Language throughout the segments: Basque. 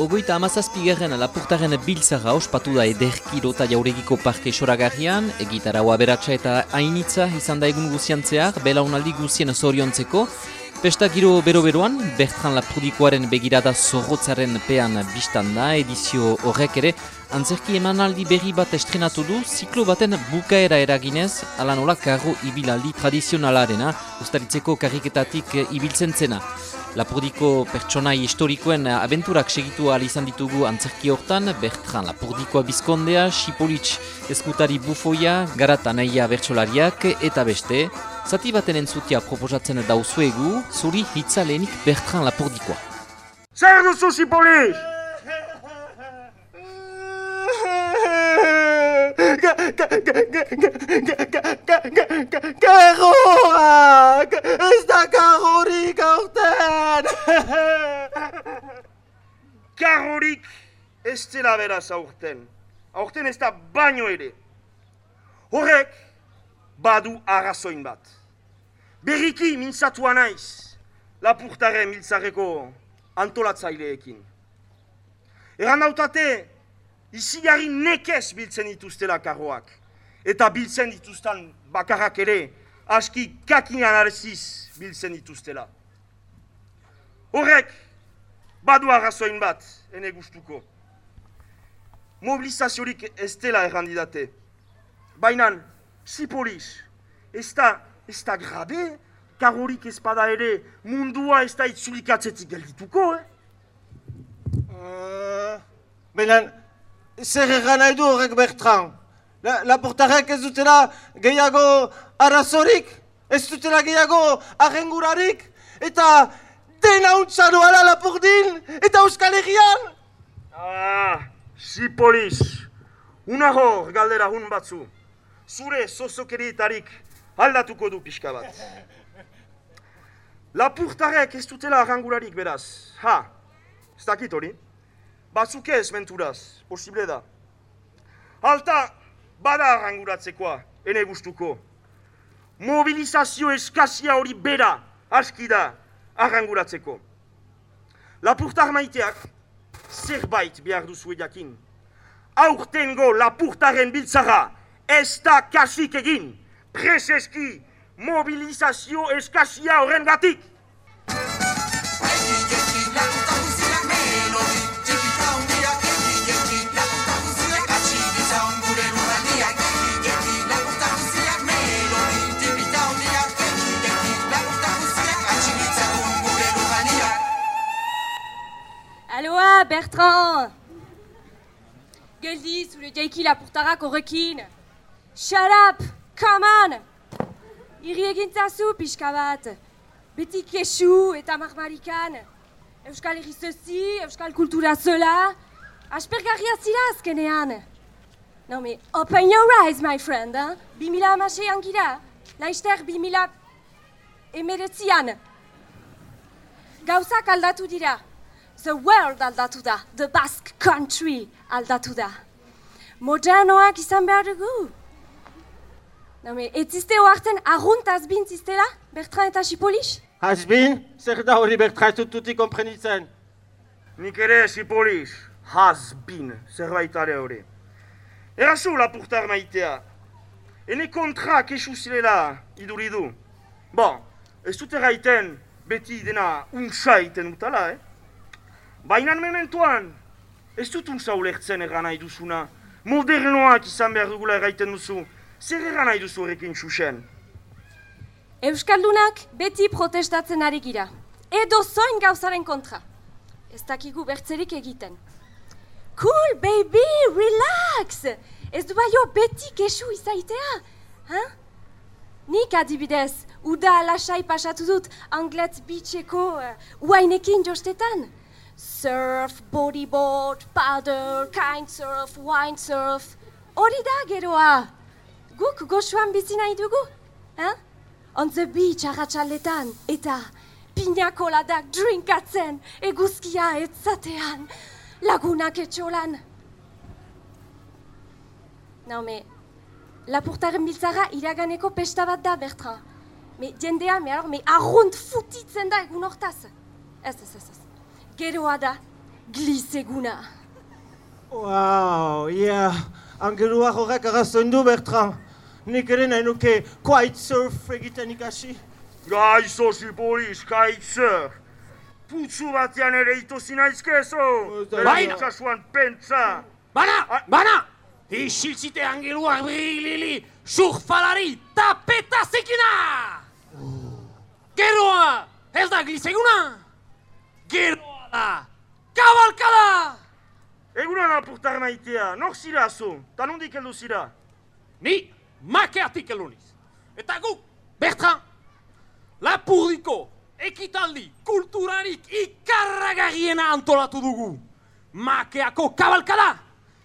Ogoita amazazpigarren lapurtaren biltzara ospatu da ederkiro eta jauregiko parke soragarrian, egitaraua beratxa eta hainitza izan da egun guziantzeak, belaunaldi guzien zoriontzeko, Pesta giro bero-beroan, Bertran Lapurdikoaren begirada zorrotzaren pean biztan da, edizio horrek ere, antzerki emanaldi berri bat estrenatu du, ziklo baten bukaera eraginez, ala nola karro ibilaldi tradizionalarena, ustaritzeko karriketatik ibiltzen zena. Lapurdiko pertsonai historikoen abenturak segitu izan ditugu antzerki hortan, Bertran Lapurdikoa bizkondea, Sipolitx eskutari bufoia, garata nahia bertsolariak eta beste, zati baten entzutia proposatzen dauzuegu, zuri hitzalenik Bertran Lapurdikoa. Zer duzu Sipolitx? Karroak! Ez da karrorik aurten! Karrorik ez dela beraz aurten. Aurten ez da baino ere. Horrek badu arrazoin bat. Berriki mintzatua naiz lapurtaren miltzareko antolatzaileekin. Eran dautate, izigarri nekez biltzen dituztela karroak. Eta biltzen dituzten bakarrak ere, aski kakinan arziz biltzen dituztela. Horrek, badu arrazoin bat, ene gustuko. Mobilizaziorik ez dela errandidate. Baina, Sipolis, ez da, ez da grabe, karrorik ez bada ere mundua ez da itzulikatzetik geldituko, eh? Uh, Baina, zer egan nahi du horrek Bertran? La, Laportarek ez dutela gehiago arazorik? Ez dutela gehiago arrengurarik? Eta dena untsa doala Lapordin? Eta Euskal Herrian? Ah, Sipolis, una hor galdera hun batzu. Zure zozokerietarik aldatuko du pixka bat. Lapurtarek ez dutela arrangurarik beraz. Ha, ez dakit hori? Batzuk ez menturaz, posible da. Alta, bada arranguratzekoa, ene gustuko. Mobilizazio eskazia hori bera, aski da, arranguratzeko. Lapurtar maiteak, zerbait behar duzu jakin. Aurtengo lapurtaren biltzara, ez da kasik egin, Preseski, mobilizazio eskasia horrengatik. Aloha Bertrand. Geldi sous le jaiki la portara requine Shut up. Come on! Iri egintzazu pixka bat. Beti kesu eta marmarikan. Euskal Herri Euskal Kultura zola. Aspergarria zira azkenean. No, me, open your eyes, my friend, eh? Bimila amaseian gira. Laizter bimila emeretzian. Gauzak aldatu dira. The world aldatu da. The Basque country aldatu da. Modernoak izan behar dugu. No, me, ez ziste oartzen arrunt azbin ziztela, Bertrand eta Sipolix? Hasbin? Zer da hori Bertran tututi komprenitzen? Nik ere, Sipolix, hasbin, zerbait are hori. Erazu lapurtar maitea. Ene kontra kesu zilela iduridu. Bon, ez dute gaiten beti dena unsa iten utala, eh? Baina mementuan, ez dut unsa ulertzen eran nahi duzuna. Modernoak izan behar dugula erraiten duzu. Zer eran nahi duzu horrekin xuxen? Euskaldunak beti protestatzen ari gira. Edo zoin gauzaren kontra. Ez dakigu bertzerik egiten. Cool, baby, relax! Ez du baio beti kesu izaitea, ha? Nik adibidez, uda lasai pasatu dut Anglet Beacheko uh, uainekin jostetan. Surf, bodyboard, paddle, kitesurf, windsurf. Hori da geroa. Guk goxuan bizi nahi dugu, ha? On the beach arratsaldetan eta pinakoladak drinkatzen eguzkia etzatean lagunak etxolan. Naume, lapurtaren biltzara iraganeko pesta bat da, Bertrand. me jendea, me alor, me arrunt futitzen da egun hortaz. Ez, ez, ez, ez. Geroa da, glizeguna. Wow, yeah. Angelua horrek arrazoin du, Bertrand. Nik ere nahi nuke kitesurf egiten ikasi. Gaizo, Sipolis, kaitzer. Putzu batean ere itosi naizkezo. Baina. Itxasuan pentsa. Bana, bana! Isiltzite angeluak brilili, surfalari tapeta zekina! Geroa, ez da glizeguna! Geroa da, kabalkada! Egunan apurtar maitea, nor zira zo? Ta nondik heldu zira? Ni makeatik eluniz. Eta guk, Bertrand, Lapurdiko ekitaldi kulturarik ikarragarriena antolatu dugu. Makeako kabalkada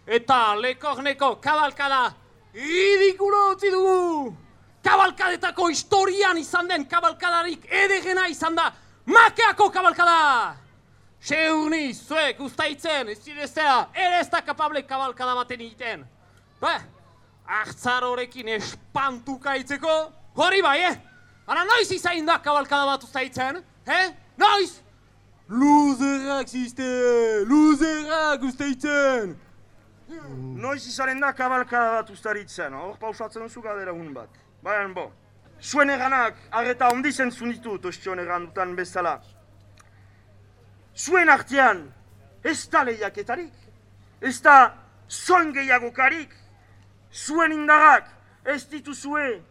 eta lekorneko kabalkada ridikulo utzi dugu. Kabalkadetako historian izan den kabalkadarik edegena izan da makeako kabalkada. Seurni, zuek, ustaitzen, ez zireztea, ere ez da kapable kabalkada baten egiten. Ba, Artzar horrekin espantuka itzeko, hori bai, eh? Ara noiz izain da kabalkada bat ustaitzen, eh? Noiz! Luzerrak ziste, luzerrak ustaitzen! Noiz izaren da kabalkada bat ustaritzen, hor pausatzen duzu gadera hun bat. Baina, bo, zuen eranak arreta ondi zentzun ditu tostion dutan bezala. Zuen artean, ez da lehiaketarik, ez da zoin gehiagokarik, zuen indarrak ez dituzue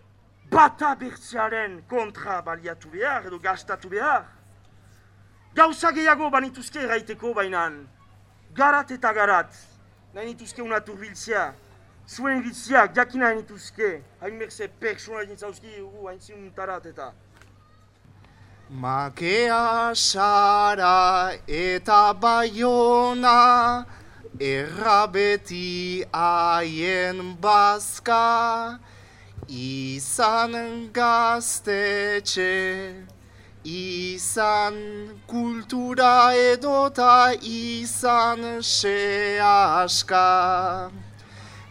bata bertzearen kontra baliatu behar edo gastatu behar. Gauza gehiago banituzke erraiteko bainan, garat eta garat, nahi nituzke una turbiltzea, zuen iritziak jakina nahi nituzke, hain merze pertsona nintzauzki gu hain zinuntarat eta. Makea sara eta baiona Errabeti haien bazka Izan gaztetxe Izan kultura edota izan seaska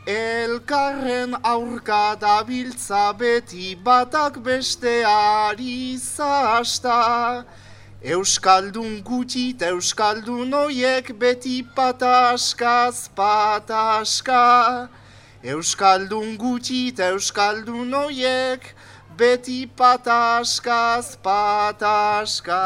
Elkarren aurka dabiltza beti batak besteari zasta. Euskaldun gutxi eta Euskaldun oiek beti pataskaz pataska. Euskaldun gutxi eta Euskaldun oiek beti pataskaz pataska.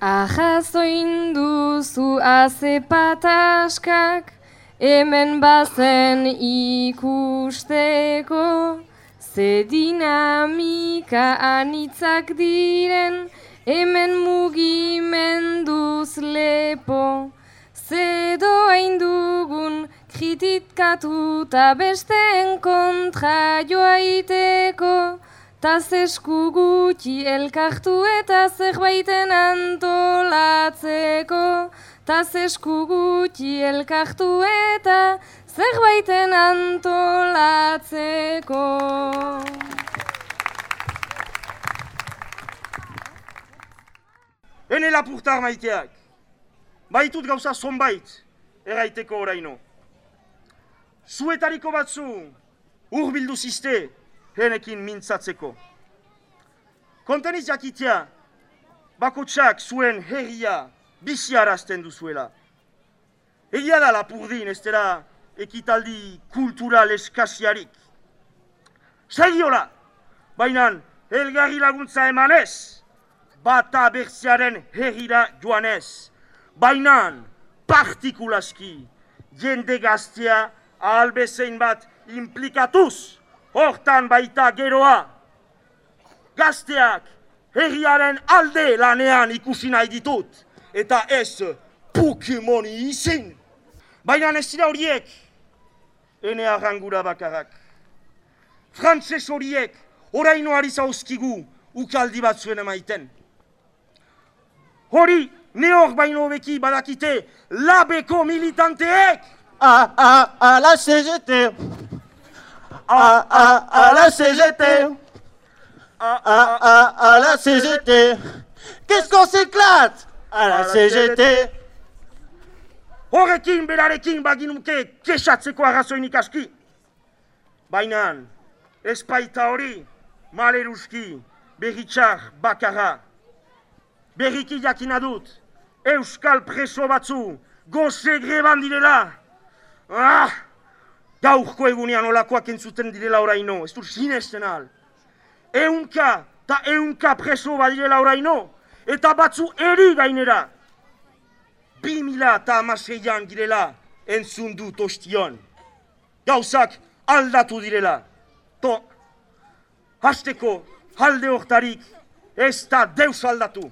Ahazoin duzu azepataskak, hemen bazen ikusteko, ze dinamika anitzak diren, hemen mugimenduz lepo, ze doain dugun kritikatuta besteen kontra joaiteko, Taz esku gutxi elkartu eta zerbaiten antolatzeko. Taz esku gutxi elkartu eta zerbaiten antolatzeko. Hene lapurtar maiteak, baitut gauza zonbait erraiteko oraino. Zuetariko batzu urbildu ziste henekin mintzatzeko. Konteniz jakitea, bakotsak zuen herria biziarazten duzuela. Egia da lapurdin ez dela ekitaldi kultural eskasiarik. Segiola, baina elgarri laguntza emanez, bata bertzearen herrira joanez. Baina partikulaski jende gaztea albezein bat implikatuz, hortan baita geroa. Gazteak herriaren alde lanean ikusi nahi ditut, eta ez Pokemoni izin. Baina ez dira horiek, ene arrangura bakarrak. Frantses horiek, oraino ari zauzkigu, ukaldi bat zuen emaiten. Hori, neor baino beki badakite, labeko militanteek! A, a, a la CGT. A, a, a la CGT. A, a, a la CGT. Qu'est-ce qu'on s'éclate? À la CGT. Horrekin berarekin baginuke kesatzeko arrazoinik aski. Baina, espaita hori, maleruski, berritxar bakarra. Berriki jakina dut, euskal preso batzu, goze greban direla. Ah! Gaurko egunean olakoak entzuten direla oraino, ez du sinesten al. Eunka, eta eunka preso badirela oraino, eta batzu eri gainera. Bi mila eta amaseian girela entzun dut ostion. Gauzak aldatu direla. To, hasteko alde hortarik ez da deus aldatu.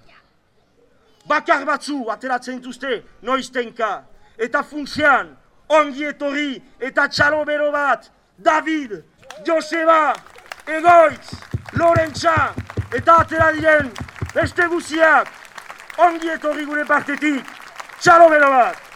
Bakar batzu ateratzen duzte noiztenka, eta funtzean ongi etorri eta txalo bero bat, David, Joseba, Egoitz, Lorentza, eta atera diren beste guziak, ongi etorri gure partetik, txalo bero bat.